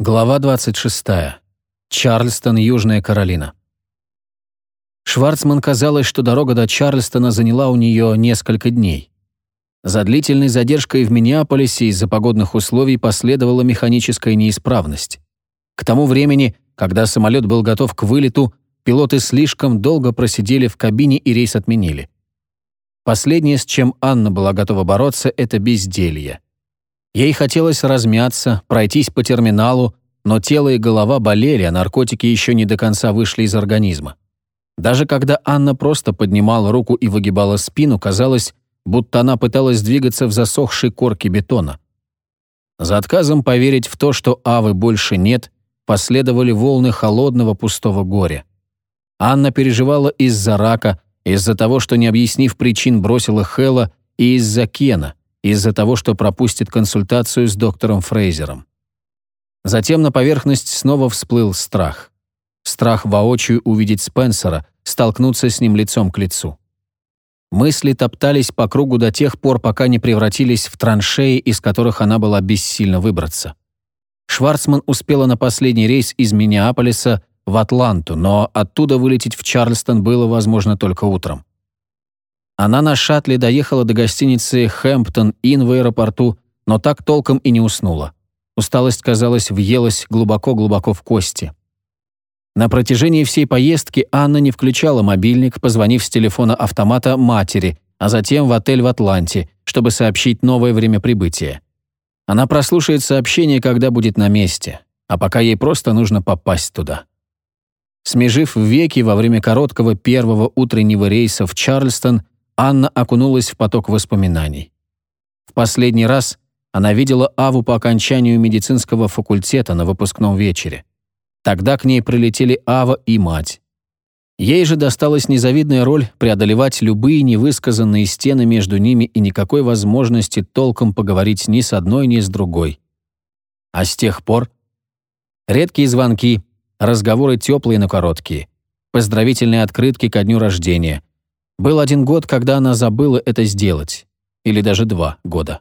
Глава 26. Чарльстон, Южная Каролина. Шварцман казалось, что дорога до Чарльстона заняла у нее несколько дней. За длительной задержкой в Миннеаполисе из-за погодных условий последовала механическая неисправность. К тому времени, когда самолет был готов к вылету, пилоты слишком долго просидели в кабине и рейс отменили. Последнее, с чем Анна была готова бороться, это безделье. Ей хотелось размяться, пройтись по терминалу, но тело и голова болели, а наркотики еще не до конца вышли из организма. Даже когда Анна просто поднимала руку и выгибала спину, казалось, будто она пыталась двигаться в засохшей корке бетона. За отказом поверить в то, что Авы больше нет, последовали волны холодного пустого горя. Анна переживала из-за рака, из-за того, что, не объяснив причин, бросила Хэлла, и из-за Кена, из-за того, что пропустит консультацию с доктором Фрейзером. Затем на поверхность снова всплыл страх. Страх воочию увидеть Спенсера, столкнуться с ним лицом к лицу. Мысли топтались по кругу до тех пор, пока не превратились в траншеи, из которых она была бессильно выбраться. Шварцман успела на последний рейс из Миннеаполиса в Атланту, но оттуда вылететь в Чарльстон было возможно только утром. Она на шаттле доехала до гостиницы «Хэмптон-Инн» в аэропорту, но так толком и не уснула. Усталость, казалось, въелась глубоко-глубоко в кости. На протяжении всей поездки Анна не включала мобильник, позвонив с телефона автомата матери, а затем в отель в Атланте, чтобы сообщить новое время прибытия. Она прослушает сообщение, когда будет на месте, а пока ей просто нужно попасть туда. Смежив веки во время короткого первого утреннего рейса в Чарльстон, Анна окунулась в поток воспоминаний. В последний раз она видела Аву по окончанию медицинского факультета на выпускном вечере. Тогда к ней прилетели Ава и мать. Ей же досталась незавидная роль преодолевать любые невысказанные стены между ними и никакой возможности толком поговорить ни с одной, ни с другой. А с тех пор редкие звонки, разговоры теплые, но короткие, поздравительные открытки ко дню рождения, был один год, когда она забыла это сделать. Или даже два года.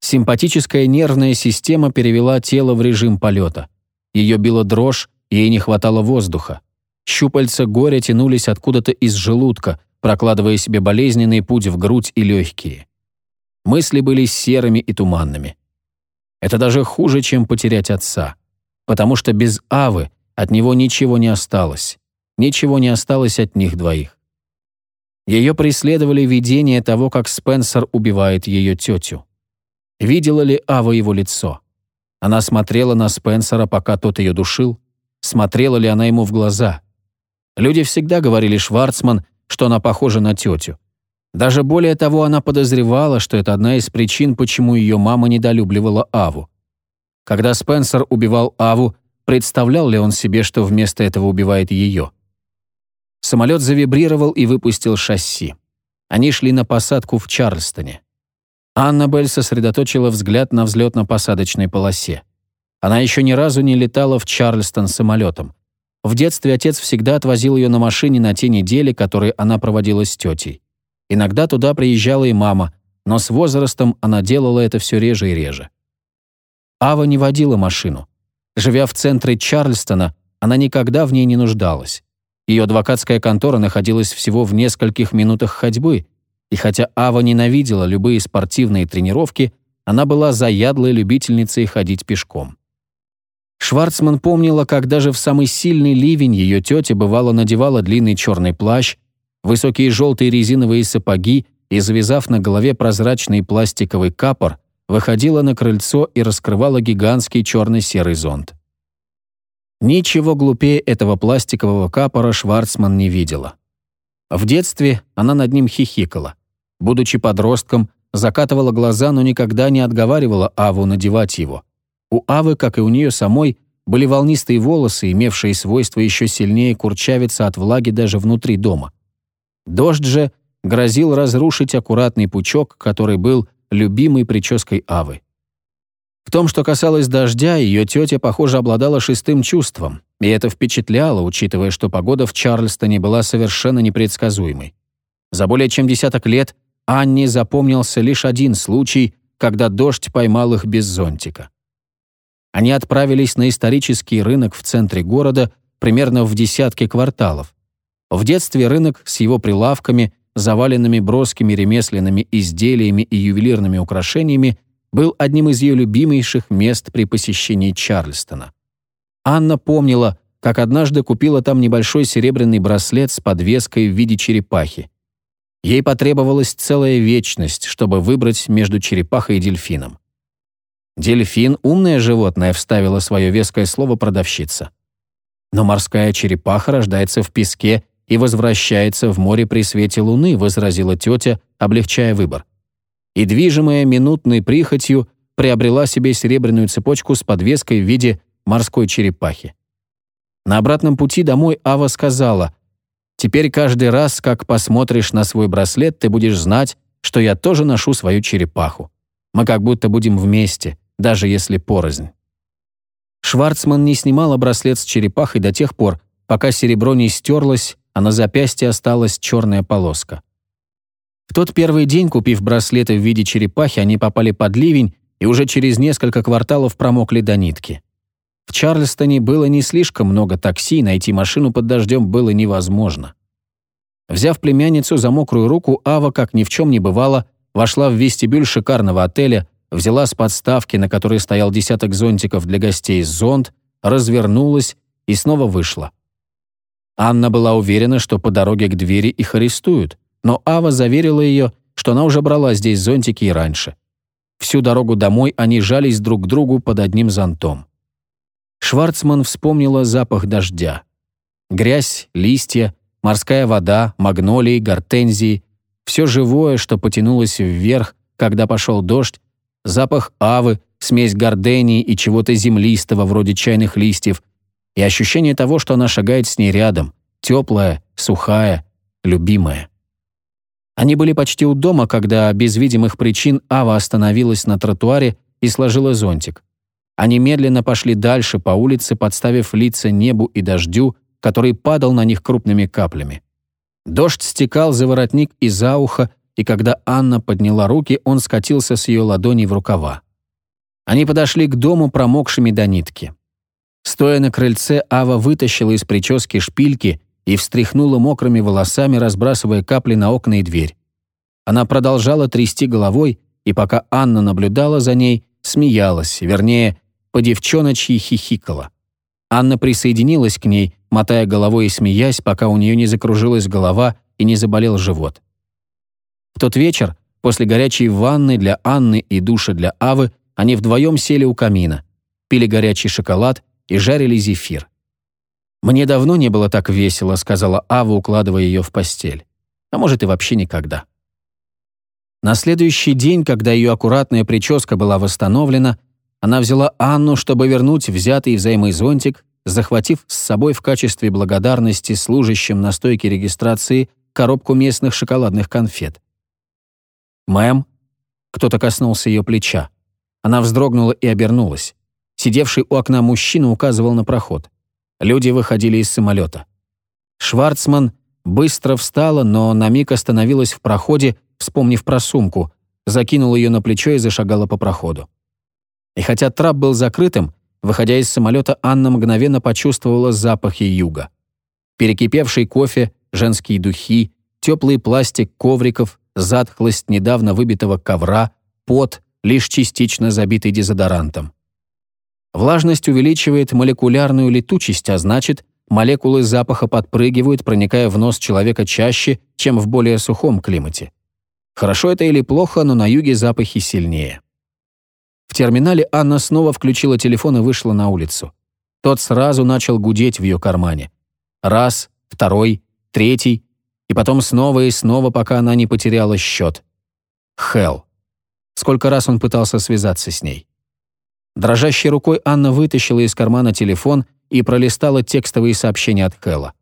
Симпатическая нервная система перевела тело в режим полета. Ее била дрожь, ей не хватало воздуха. Щупальца горя тянулись откуда-то из желудка, прокладывая себе болезненный путь в грудь и легкие. Мысли были серыми и туманными. Это даже хуже, чем потерять отца. Потому что без Авы от него ничего не осталось. Ничего не осталось от них двоих. Ее преследовали видения того, как Спенсер убивает ее тетю. Видела ли Ава его лицо? Она смотрела на Спенсера, пока тот ее душил. Смотрела ли она ему в глаза? Люди всегда говорили Шварцман, что она похожа на тетю. Даже более того, она подозревала, что это одна из причин, почему ее мама недолюбливала Аву. Когда Спенсер убивал Аву, представлял ли он себе, что вместо этого убивает ее? Самолет завибрировал и выпустил шасси. Они шли на посадку в Чарльстоне. Аннабель сосредоточила взгляд на взлетно-посадочной полосе. Она еще ни разу не летала в Чарльстон самолетом. В детстве отец всегда отвозил ее на машине на те недели, которые она проводила с тетей. Иногда туда приезжала и мама, но с возрастом она делала это все реже и реже. Ава не водила машину. Живя в центре Чарльстона, она никогда в ней не нуждалась. Ее адвокатская контора находилась всего в нескольких минутах ходьбы, и хотя Ава ненавидела любые спортивные тренировки, она была заядлой любительницей ходить пешком. Шварцман помнила, как даже в самый сильный ливень ее тетя бывало надевала длинный черный плащ, высокие желтые резиновые сапоги и, завязав на голове прозрачный пластиковый капор, выходила на крыльцо и раскрывала гигантский черно-серый зонт. Ничего глупее этого пластикового капора Шварцман не видела. В детстве она над ним хихикала. Будучи подростком, закатывала глаза, но никогда не отговаривала Аву надевать его. У Авы, как и у нее самой, были волнистые волосы, имевшие свойство еще сильнее курчавиться от влаги даже внутри дома. Дождь же грозил разрушить аккуратный пучок, который был любимой прической Авы. В том, что касалось дождя, ее тетя, похоже, обладала шестым чувством, и это впечатляло, учитывая, что погода в Чарльстоне была совершенно непредсказуемой. За более чем десяток лет Анне запомнился лишь один случай, когда дождь поймал их без зонтика. они отправились на исторический рынок в центре города примерно в десятке кварталов. В детстве рынок с его прилавками, заваленными броскими ремесленными изделиями и ювелирными украшениями, был одним из ее любимейших мест при посещении Чарльстона. Анна помнила, как однажды купила там небольшой серебряный браслет с подвеской в виде черепахи. Ей потребовалась целая вечность, чтобы выбрать между черепахой и дельфином. «Дельфин — умное животное», — вставила свое веское слово продавщица. «Но морская черепаха рождается в песке и возвращается в море при свете луны», — возразила тетя, облегчая выбор. И, движимая минутной прихотью, приобрела себе серебряную цепочку с подвеской в виде морской черепахи. На обратном пути домой Ава сказала, «Теперь каждый раз, как посмотришь на свой браслет, ты будешь знать, что я тоже ношу свою черепаху. Мы как будто будем вместе, даже если порознь». Шварцман не снимала браслет с черепахой до тех пор, пока серебро не стерлось, а на запястье осталась черная полоска. В тот первый день, купив браслеты в виде черепахи, они попали под ливень и уже через несколько кварталов промокли до нитки. В Чарльстоне было не слишком много такси, найти машину под дождем было невозможно. Взяв племянницу за мокрую руку, Ава, как ни в чем не бывало, вошла в вестибюль шикарного отеля, взяла с подставки, на которой стоял десяток зонтиков для гостей, зонт, развернулась и снова вышла. Анна была уверена, что по дороге к двери их арестуют, но Ава заверила ее, что она уже брала здесь зонтики и раньше. Всю дорогу домой они жались друг к другу под одним зонтом. Шварцман вспомнила запах дождя. Грязь, листья, морская вода, магнолии, гортензии, все живое, что потянулось вверх, когда пошел дождь, запах авы, смесь гордении и чего-то землистого, вроде чайных листьев, и ощущение того, что она шагает с ней рядом, теплая, сухая, любимая. Они были почти у дома, когда без видимых причин Ава остановилась на тротуаре и сложила зонтик. Они медленно пошли дальше по улице, подставив лица небу и дождю, который падал на них крупными каплями. Дождь стекал за воротник и за ухо, и когда Анна подняла руки, он скатился с ее ладоней в рукава. Они подошли к дому, промокшими до нитки. Стоя на крыльце, Ава вытащила из прически шпильки и встряхнула мокрыми волосами, разбрасывая капли на окна и дверь. Она продолжала трясти головой, и пока Анна наблюдала за ней, смеялась, вернее, по девчоночьи хихикала. Анна присоединилась к ней, мотая головой и смеясь, пока у нее не закружилась голова и не заболел живот. В тот вечер, после горячей ванны для Анны и душа для Авы, они вдвоем сели у камина, пили горячий шоколад и жарили зефир. «Мне давно не было так весело», — сказала Ава, укладывая ее в постель. «А может, и вообще никогда». На следующий день, когда ее аккуратная прическа была восстановлена, она взяла Анну, чтобы вернуть взятый взаймы зонтик, захватив с собой в качестве благодарности служащим на стойке регистрации коробку местных шоколадных конфет. «Мэм?» Кто-то коснулся ее плеча. Она вздрогнула и обернулась. Сидевший у окна мужчина указывал на проход. Люди выходили из самолета. Шварцман быстро встала, но на миг остановилась в проходе, вспомнив про сумку, закинула ее на плечо и зашагала по проходу. И хотя трап был закрытым, выходя из самолета, Анна мгновенно почувствовала запахи юга. Перекипевший кофе, женские духи, теплый пластик ковриков, затхлость недавно выбитого ковра, пот, лишь частично забитый дезодорантом. Влажность увеличивает молекулярную летучесть, а значит, молекулы запаха подпрыгивают, проникая в нос человека чаще, чем в более сухом климате. Хорошо это или плохо, но на юге запахи сильнее. В терминале Анна снова включила телефон и вышла на улицу. Тот сразу начал гудеть в ее кармане. Раз, второй, третий, и потом снова и снова, пока она не потеряла счет. Хелл. Сколько раз он пытался связаться с ней. Дрожащей рукой Анна вытащила из кармана телефон и пролистала текстовые сообщения от Хэлла.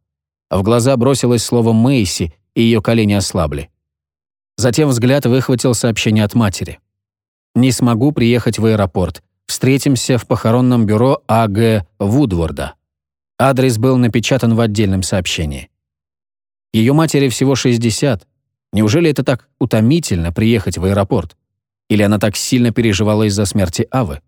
В глаза бросилось слово «Мэйси», и ее колени ослабли. Затем взгляд выхватил сообщение от матери. Не смогу приехать в аэропорт. Встретимся в похоронном бюро А.Г. Вудворда. Адрес был напечатан в отдельном сообщении. Ее матери всего 60. Неужели это так утомительно приехать в аэропорт? Или она так сильно переживала из-за смерти Авы?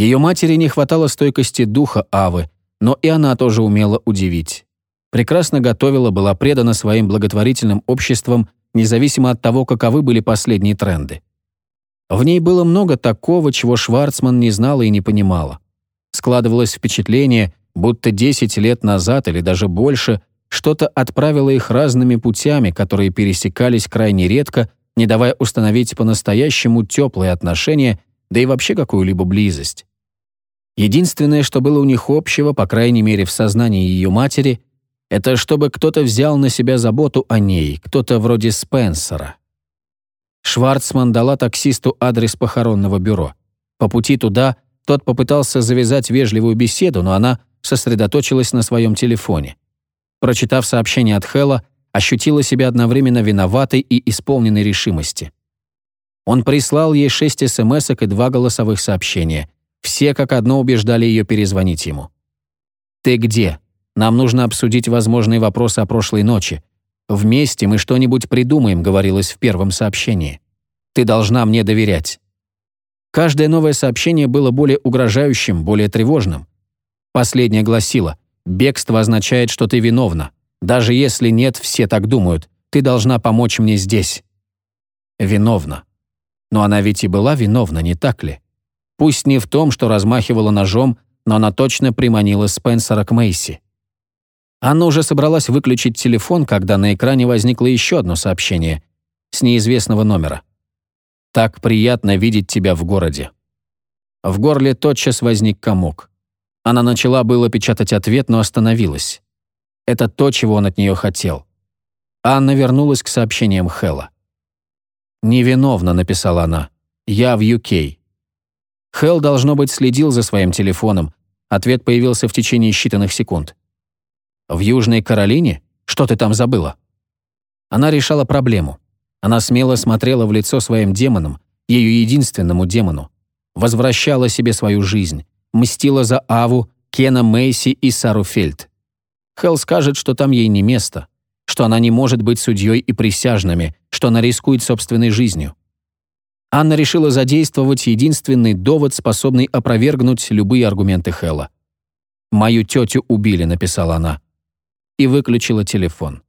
Ее матери не хватало стойкости духа Авы, но и она тоже умела удивить. Прекрасно готовила, была предана своим благотворительным обществам, независимо от того, каковы были последние тренды. В ней было много такого, чего Шварцман не знала и не понимала. Складывалось впечатление, будто 10 лет назад или даже больше что-то отправило их разными путями, которые пересекались крайне редко, не давая установить по-настоящему теплые отношения, да и вообще какую-либо близость. Единственное, что было у них общего, по крайней мере в сознании ее матери, это чтобы кто-то взял на себя заботу о ней, кто-то вроде Спенсера. Шварцман дала таксисту адрес похоронного бюро. По пути туда тот попытался завязать вежливую беседу, но она сосредоточилась на своем телефоне. Прочитав сообщение от Хэлла, ощутила себя одновременно виноватой и исполненной решимости. Он прислал ей шесть смс и два голосовых сообщения — все как одно убеждали ее перезвонить ему. «Ты где? Нам нужно обсудить возможные вопросы о прошлой ночи. Вместе мы что-нибудь придумаем», — говорилось в первом сообщении. «Ты должна мне доверять». Каждое новое сообщение было более угрожающим, более тревожным. Последнее гласило «Бегство означает, что ты виновна. Даже если нет, все так думают. Ты должна помочь мне здесь». Виновна. Но она ведь и была виновна, не так ли? Пусть не в том, что размахивала ножом, но она точно приманила Спенсера к Мейси. Анна уже собралась выключить телефон, когда на экране возникло еще одно сообщение с неизвестного номера. «Так приятно видеть тебя в городе». В горле тотчас возник комок. Она начала было печатать ответ, но остановилась. Это то, чего он от нее хотел. Анна вернулась к сообщениям Хэлла. «Невиновно», — написала она. «Я в UK. Хелл, должно быть, следил за своим телефоном. Ответ появился в течение считанных секунд. «В Южной Каролине? Что ты там забыла?» Она решала проблему. Она смело смотрела в лицо своим демонам, ее единственному демону. Возвращала себе свою жизнь. Мстила за Аву, Кена Мейси и Сару Фельд. Хелл скажет, что там ей не место, что она не может быть судьей и присяжными, что она рискует собственной жизнью. Анна решила задействовать единственный довод, способный опровергнуть любые аргументы Хэлла. «Мою тетю убили», — написала она. И выключила телефон.